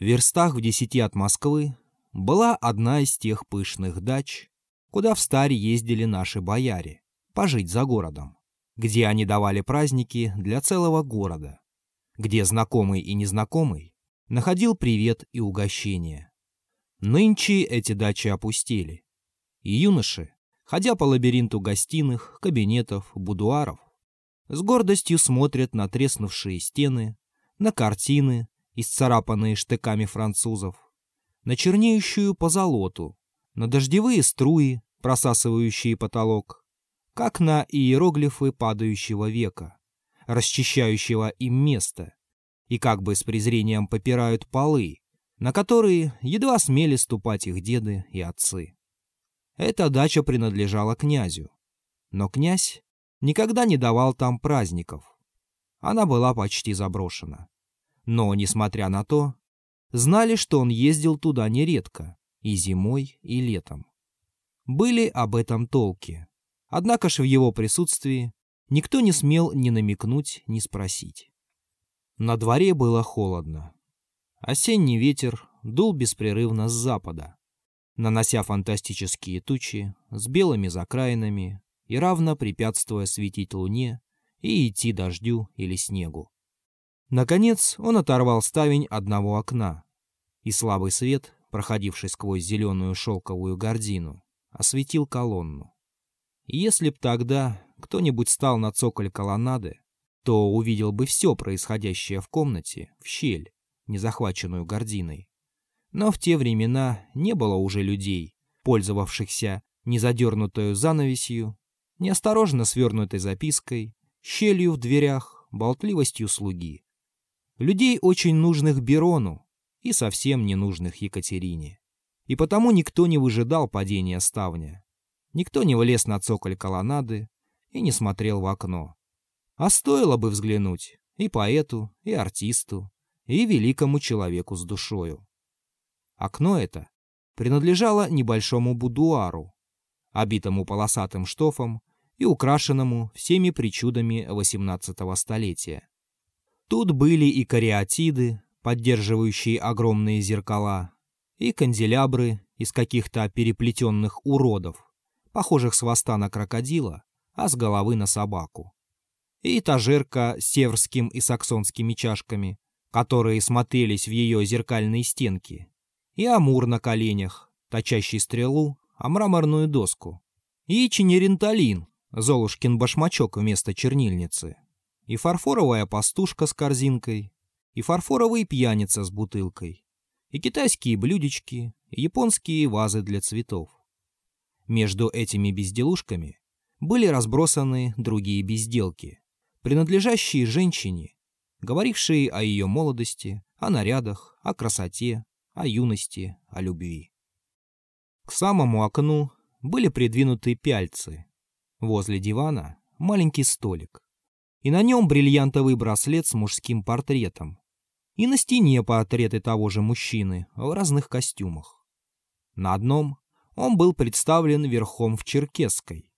В верстах в десяти от Москвы была одна из тех пышных дач, куда в старе ездили наши бояре, пожить за городом, где они давали праздники для целого города, где знакомый и незнакомый находил привет и угощение. Нынче эти дачи опустели, и юноши, ходя по лабиринту гостиных, кабинетов, будуаров, с гордостью смотрят на треснувшие стены, на картины, исцарапанные штыками французов, на чернеющую позолоту, на дождевые струи, просасывающие потолок, как на иероглифы падающего века, расчищающего им место, и как бы с презрением попирают полы, на которые едва смели ступать их деды и отцы. Эта дача принадлежала князю, но князь никогда не давал там праздников. Она была почти заброшена. Но, несмотря на то, знали, что он ездил туда нередко, и зимой, и летом. Были об этом толки. Однако ж в его присутствии никто не смел ни намекнуть, ни спросить. На дворе было холодно. Осенний ветер дул беспрерывно с запада, нанося фантастические тучи с белыми закраинами и равно препятствуя светить луне и идти дождю или снегу. Наконец он оторвал ставень одного окна, и слабый свет, проходивший сквозь зеленую шелковую гордину, осветил колонну. Если б тогда кто-нибудь стал на цоколь колоннады, то увидел бы все происходящее в комнате, в щель, не захваченную гординой. Но в те времена не было уже людей, пользовавшихся незадернутою занавесью, неосторожно свернутой запиской, щелью в дверях, болтливостью слуги. Людей, очень нужных Берону и совсем не нужных Екатерине. И потому никто не выжидал падения ставня. Никто не влез на цоколь колоннады и не смотрел в окно. А стоило бы взглянуть и поэту, и артисту, и великому человеку с душою. Окно это принадлежало небольшому будуару, обитому полосатым штофом и украшенному всеми причудами XVIII столетия. Тут были и кариатиды, поддерживающие огромные зеркала, и канделябры из каких-то переплетенных уродов, похожих с хвоста на крокодила, а с головы на собаку. И этажерка с северским и саксонскими чашками, которые смотрелись в ее зеркальные стенки, и амур на коленях, точащий стрелу, а мраморную доску, и чинеренталин, Золушкин башмачок вместо чернильницы, и фарфоровая пастушка с корзинкой, и фарфоровый пьяница с бутылкой, и китайские блюдечки, и японские вазы для цветов. Между этими безделушками были разбросаны другие безделки, принадлежащие женщине, говорившие о ее молодости, о нарядах, о красоте, о юности, о любви. К самому окну были придвинуты пяльцы. Возле дивана маленький столик и на нем бриллиантовый браслет с мужским портретом, и на стене портреты того же мужчины в разных костюмах. На одном он был представлен верхом в черкесской,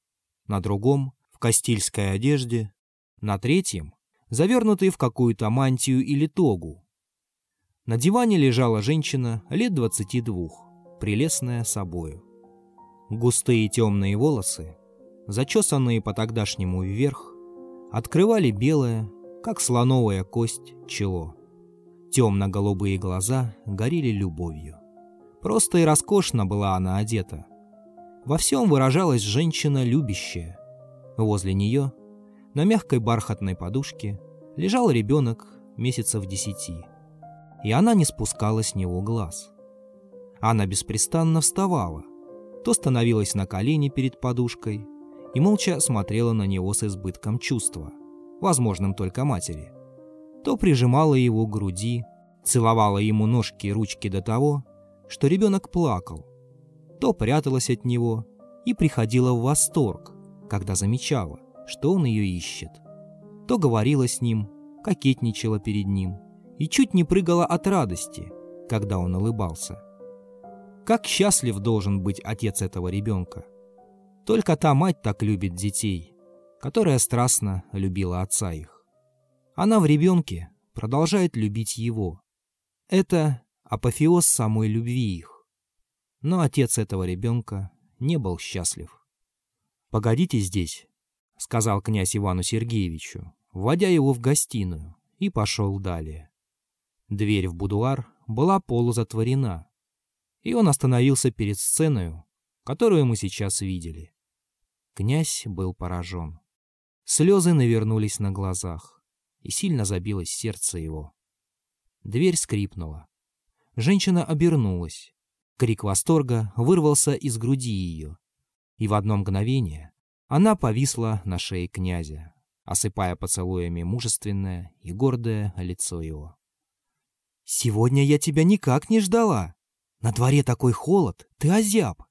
на другом — в кастильской одежде, на третьем — завернутый в какую-то мантию или тогу. На диване лежала женщина лет двадцати двух, прелестная собою. Густые темные волосы, зачесанные по тогдашнему вверх, открывали белое, как слоновая кость, чело. Темно-голубые глаза горели любовью. Просто и роскошно была она одета. Во всем выражалась женщина любящая. Возле нее, на мягкой бархатной подушке, лежал ребенок месяцев десяти. И она не спускала с него глаз. Она беспрестанно вставала, то становилась на колени перед подушкой, и молча смотрела на него с избытком чувства, возможным только матери. То прижимала его к груди, целовала ему ножки и ручки до того, что ребенок плакал, то пряталась от него и приходила в восторг, когда замечала, что он ее ищет, то говорила с ним, кокетничала перед ним и чуть не прыгала от радости, когда он улыбался. Как счастлив должен быть отец этого ребенка. Только та мать так любит детей, которая страстно любила отца их. Она в ребенке продолжает любить его. Это апофеоз самой любви их. Но отец этого ребенка не был счастлив. «Погодите здесь», — сказал князь Ивану Сергеевичу, вводя его в гостиную, и пошел далее. Дверь в будуар была полузатворена, и он остановился перед сценой, которую мы сейчас видели. Князь был поражен. Слезы навернулись на глазах, и сильно забилось сердце его. Дверь скрипнула. Женщина обернулась. Крик восторга вырвался из груди ее, и в одно мгновение она повисла на шее князя, осыпая поцелуями мужественное и гордое лицо его. «Сегодня я тебя никак не ждала. На дворе такой холод, ты озяб!»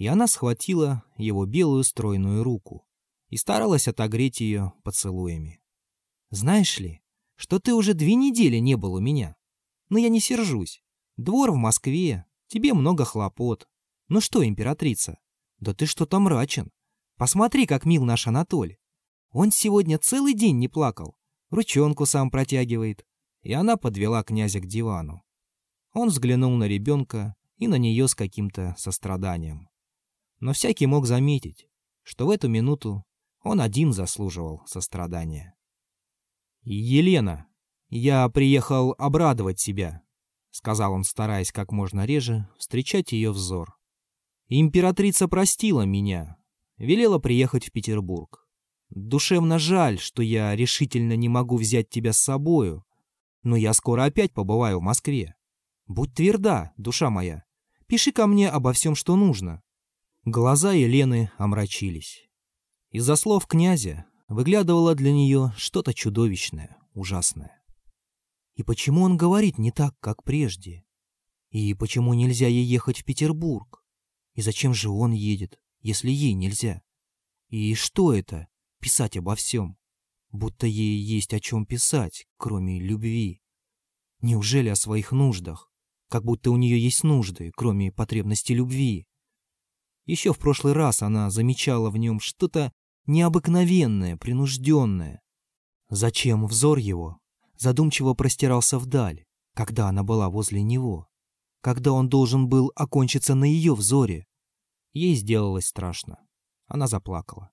И она схватила его белую стройную руку и старалась отогреть ее поцелуями. «Знаешь ли, что ты уже две недели не был у меня? Но я не сержусь. Двор в Москве, тебе много хлопот. Ну что, императрица, да ты что-то мрачен. Посмотри, как мил наш Анатоль. Он сегодня целый день не плакал, ручонку сам протягивает. И она подвела князя к дивану. Он взглянул на ребенка и на нее с каким-то состраданием. Но всякий мог заметить, что в эту минуту он один заслуживал сострадания. «Елена, я приехал обрадовать тебя», — сказал он, стараясь как можно реже встречать ее взор. «Императрица простила меня, велела приехать в Петербург. Душевно жаль, что я решительно не могу взять тебя с собою, но я скоро опять побываю в Москве. Будь тверда, душа моя, пиши ко мне обо всем, что нужно». Глаза Елены омрачились. Из-за слов князя выглядывало для нее что-то чудовищное, ужасное. И почему он говорит не так, как прежде? И почему нельзя ей ехать в Петербург? И зачем же он едет, если ей нельзя? И что это, писать обо всем? Будто ей есть о чем писать, кроме любви. Неужели о своих нуждах? Как будто у нее есть нужды, кроме потребности любви. Еще в прошлый раз она замечала в нем что-то необыкновенное, принужденное. Зачем взор его задумчиво простирался вдаль, когда она была возле него, когда он должен был окончиться на ее взоре? Ей сделалось страшно. Она заплакала.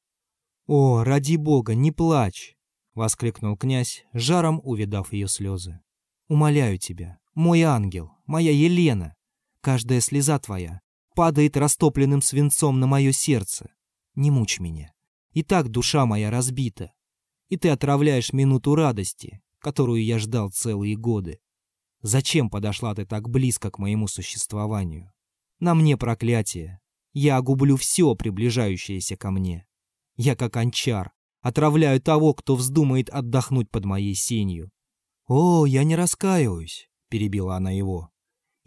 «О, ради бога, не плачь!» — воскликнул князь, жаром увидав ее слезы. «Умоляю тебя, мой ангел, моя Елена, каждая слеза твоя падает растопленным свинцом на мое сердце. Не мучь меня. И так душа моя разбита. И ты отравляешь минуту радости, которую я ждал целые годы. Зачем подошла ты так близко к моему существованию? На мне проклятие. Я огублю все, приближающееся ко мне. Я, как анчар, отравляю того, кто вздумает отдохнуть под моей сенью. «О, я не раскаиваюсь», — перебила она его.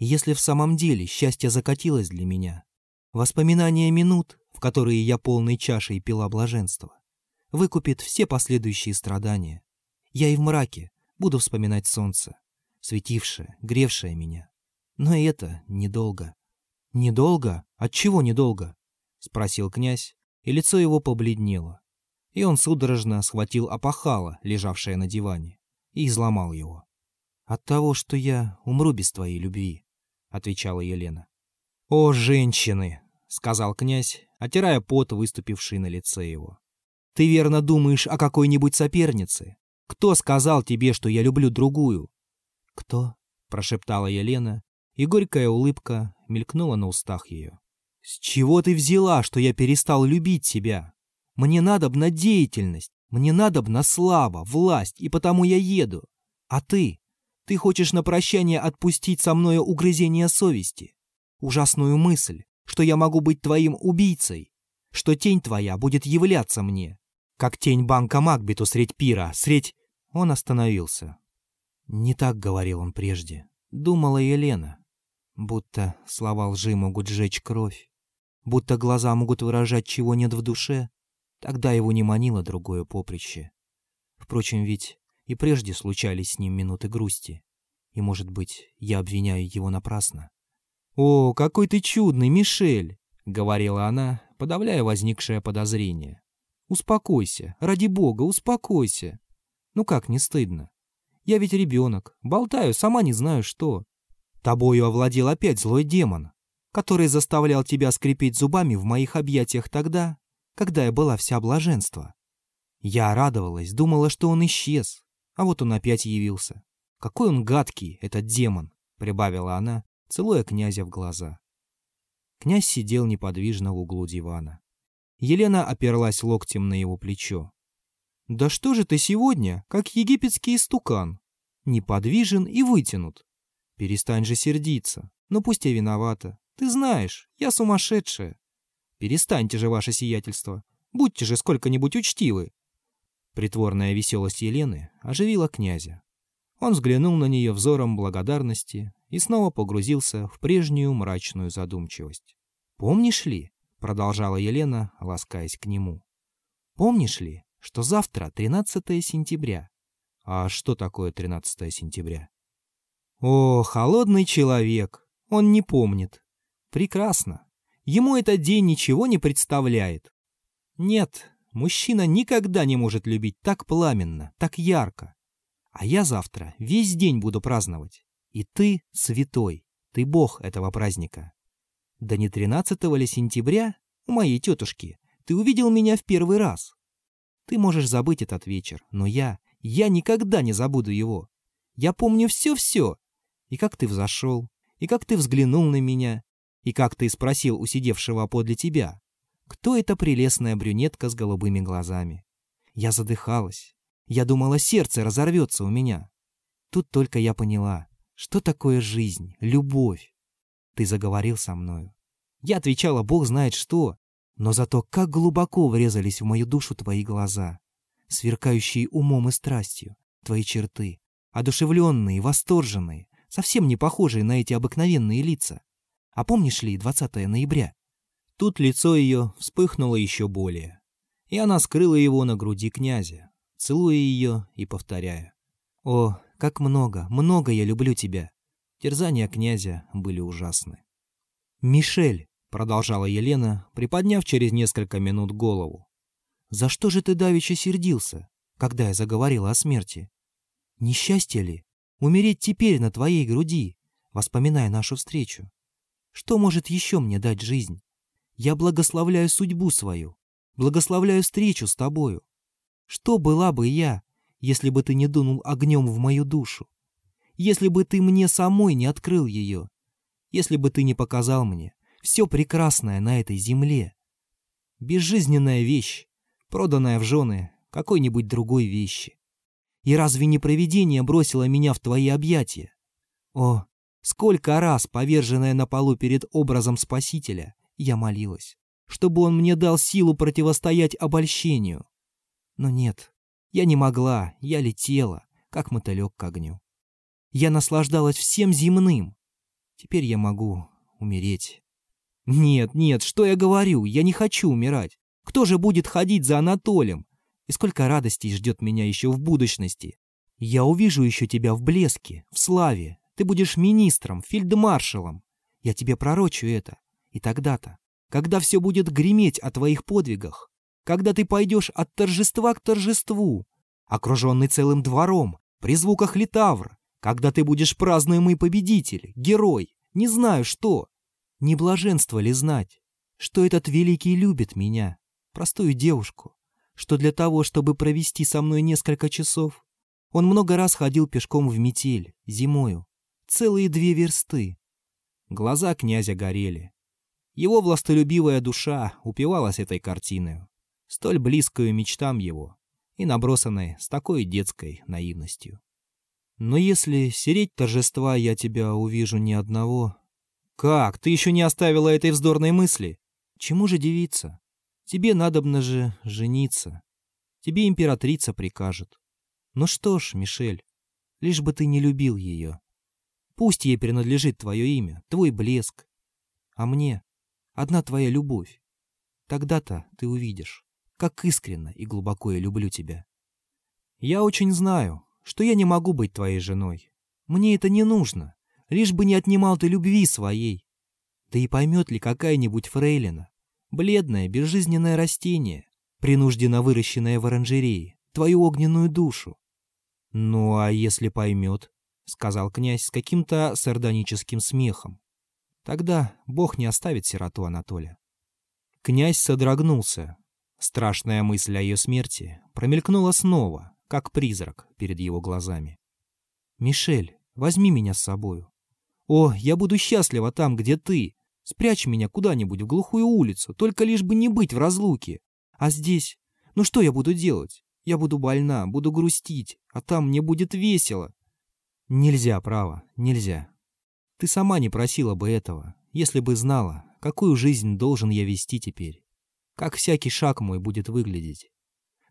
«Если в самом деле счастье закатилось для меня, воспоминания минут, в которые я полной чашей пила блаженство, выкупит все последующие страдания. Я и в мраке буду вспоминать солнце, светившее, гревшее меня. Но это недолго. Недолго? Отчего недолго? Спросил князь, и лицо его побледнело. И он судорожно схватил опахало, лежавшее на диване, и изломал его. «От того, что я умру без твоей любви», — отвечала Елена. «О, женщины!» — сказал князь, отирая пот, выступивший на лице его. «Ты верно думаешь о какой-нибудь сопернице? Кто сказал тебе, что я люблю другую?» «Кто?» — прошептала Елена, и горькая улыбка мелькнула на устах ее. «С чего ты взяла, что я перестал любить тебя? Мне надобна деятельность, мне надобна слава, власть, и потому я еду. А ты? Ты хочешь на прощание отпустить со мною угрызение совести? Ужасную мысль, что я могу быть твоим убийцей, что тень твоя будет являться мне, как тень банка Макбету средь пира, средь...» Он остановился. Не так говорил он прежде. Думала Елена. Будто слова лжи могут сжечь кровь. Будто глаза могут выражать, чего нет в душе. Тогда его не манило другое поприще. Впрочем, ведь и прежде случались с ним минуты грусти. И, может быть, я обвиняю его напрасно. «О, какой ты чудный, Мишель!» — говорила она, подавляя возникшее подозрение. «Успокойся, ради бога, успокойся. Ну как, не стыдно? Я ведь ребенок, болтаю, сама не знаю что». Тобою овладел опять злой демон, который заставлял тебя скрипеть зубами в моих объятиях тогда, когда я была вся блаженство. Я радовалась, думала, что он исчез, а вот он опять явился. Какой он гадкий, этот демон, прибавила она, целуя князя в глаза. Князь сидел неподвижно в углу дивана. Елена оперлась локтем на его плечо. «Да что же ты сегодня, как египетский истукан? Неподвижен и вытянут. Перестань же сердиться. Ну пусть я виновата. Ты знаешь, я сумасшедшая. Перестаньте же ваше сиятельство. Будьте же сколько-нибудь учтивы. Притворная веселость Елены оживила князя. Он взглянул на нее взором благодарности и снова погрузился в прежнюю мрачную задумчивость. «Помнишь ли?» — продолжала Елена, ласкаясь к нему. «Помнишь ли, что завтра 13 сентября?» «А что такое 13 сентября?» «О, холодный человек! Он не помнит. Прекрасно. Ему этот день ничего не представляет. Нет, мужчина никогда не может любить так пламенно, так ярко. А я завтра весь день буду праздновать. И ты святой, ты бог этого праздника. Да не 13 ли сентября у моей тетушки ты увидел меня в первый раз. Ты можешь забыть этот вечер, но я, я никогда не забуду его. Я помню все-все. И как ты взошел, и как ты взглянул на меня, и как ты спросил у сидевшего подле тебя, кто эта прелестная брюнетка с голубыми глазами. Я задыхалась. Я думала, сердце разорвется у меня. Тут только я поняла, что такое жизнь, любовь. Ты заговорил со мною. Я отвечала, Бог знает что, но зато как глубоко врезались в мою душу твои глаза, сверкающие умом и страстью, твои черты, одушевленные, восторженные, совсем не похожие на эти обыкновенные лица. А помнишь ли 20 ноября? Тут лицо ее вспыхнуло еще более, и она скрыла его на груди князя, целуя ее и повторяя. «О, как много, много я люблю тебя!» Терзания князя были ужасны. «Мишель!» — продолжала Елена, приподняв через несколько минут голову. «За что же ты давеча сердился, когда я заговорила о смерти? Несчастье ли? Умереть теперь на твоей груди, воспоминая нашу встречу? Что может еще мне дать жизнь? Я благословляю судьбу свою, благословляю встречу с тобою. Что была бы я, если бы ты не дунул огнем в мою душу? Если бы ты мне самой не открыл ее? Если бы ты не показал мне все прекрасное на этой земле? Безжизненная вещь, проданная в жены какой-нибудь другой вещи. И разве не провидение бросило меня в твои объятия? О, Сколько раз, поверженная на полу перед образом Спасителя, я молилась, чтобы он мне дал силу противостоять обольщению. Но нет, я не могла, я летела, как мотылек к огню. Я наслаждалась всем земным. Теперь я могу умереть. Нет, нет, что я говорю, я не хочу умирать. Кто же будет ходить за Анатолием? И сколько радостей ждет меня еще в будущности. Я увижу еще тебя в блеске, в славе, ты будешь министром, фельдмаршалом. Я тебе пророчу это. И тогда-то, когда все будет греметь о твоих подвигах, когда ты пойдешь от торжества к торжеству, окруженный целым двором, при звуках литавр, когда ты будешь празднуемый победитель, герой, не знаю что. Не блаженство ли знать, что этот великий любит меня, простую девушку, что для того, чтобы провести со мной несколько часов, он много раз ходил пешком в метель, зимою, целые две версты. Глаза князя горели. Его властолюбивая душа упивалась этой картиной, столь близкою мечтам его и набросанной с такой детской наивностью. Но если сереть торжества я тебя увижу ни одного... Как, ты еще не оставила этой вздорной мысли? Чему же девиться? Тебе надобно же жениться. Тебе императрица прикажет. Ну что ж, Мишель, лишь бы ты не любил ее. Пусть ей принадлежит твое имя, твой блеск. А мне одна твоя любовь. Тогда-то ты увидишь, как искренно и глубоко я люблю тебя. Я очень знаю, что я не могу быть твоей женой. Мне это не нужно, лишь бы не отнимал ты любви своей. Да и поймет ли какая-нибудь фрейлина, бледное, безжизненное растение, принужденно выращенное в оранжерее, твою огненную душу? Ну а если поймет, — сказал князь с каким-то сардоническим смехом. Тогда Бог не оставит сироту Анатолия. Князь содрогнулся. Страшная мысль о ее смерти промелькнула снова, как призрак перед его глазами. «Мишель, возьми меня с собою. О, я буду счастлива там, где ты. Спрячь меня куда-нибудь в глухую улицу, только лишь бы не быть в разлуке. А здесь? Ну что я буду делать? Я буду больна, буду грустить, а там мне будет весело. Нельзя, право, нельзя. Ты сама не просила бы этого, если бы знала, какую жизнь должен я вести теперь. Как всякий шаг мой будет выглядеть.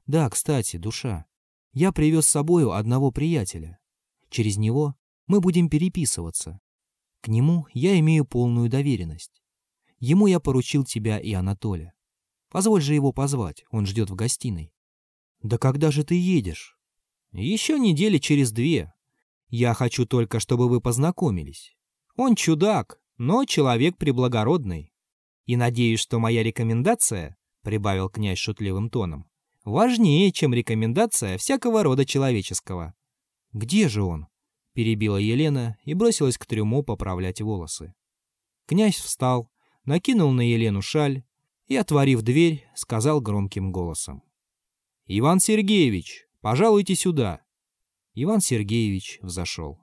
Да, кстати, душа. Я привез с собою одного приятеля. Через него мы будем переписываться. К нему я имею полную доверенность. Ему я поручил тебя и Анатолия. Позволь же его позвать, он ждет в гостиной. Да когда же ты едешь? Еще недели через две, я хочу только, чтобы вы познакомились. Он чудак, но человек преблагородный. И надеюсь, что моя рекомендация, — прибавил князь шутливым тоном, — важнее, чем рекомендация всякого рода человеческого. Где же он? — перебила Елена и бросилась к трюму поправлять волосы. Князь встал, накинул на Елену шаль и, отворив дверь, сказал громким голосом. — Иван Сергеевич, пожалуйте сюда. Иван Сергеевич взошел.